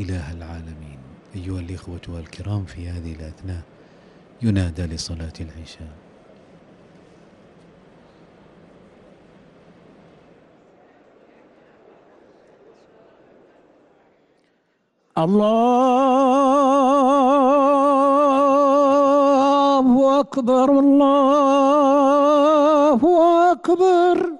إله العالمين. أيها الإخوة والكرام في هذه الأثناء ينادى لصلاة العشاء. الله أكبر الله أكبر.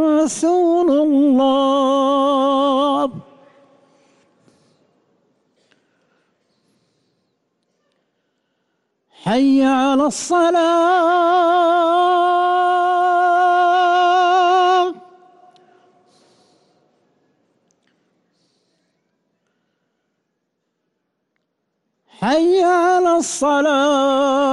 رسول الله. حي على الصلاة. حي على الصلاة.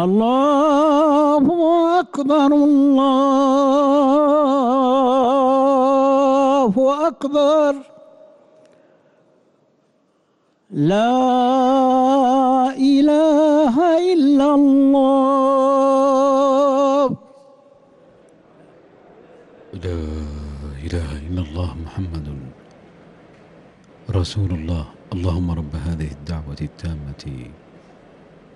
الله أكبر الله أكبر. لا إله إلا الله. لا إله إلا الله محمد رسول الله. اللهم رب هذه الدعوة التامة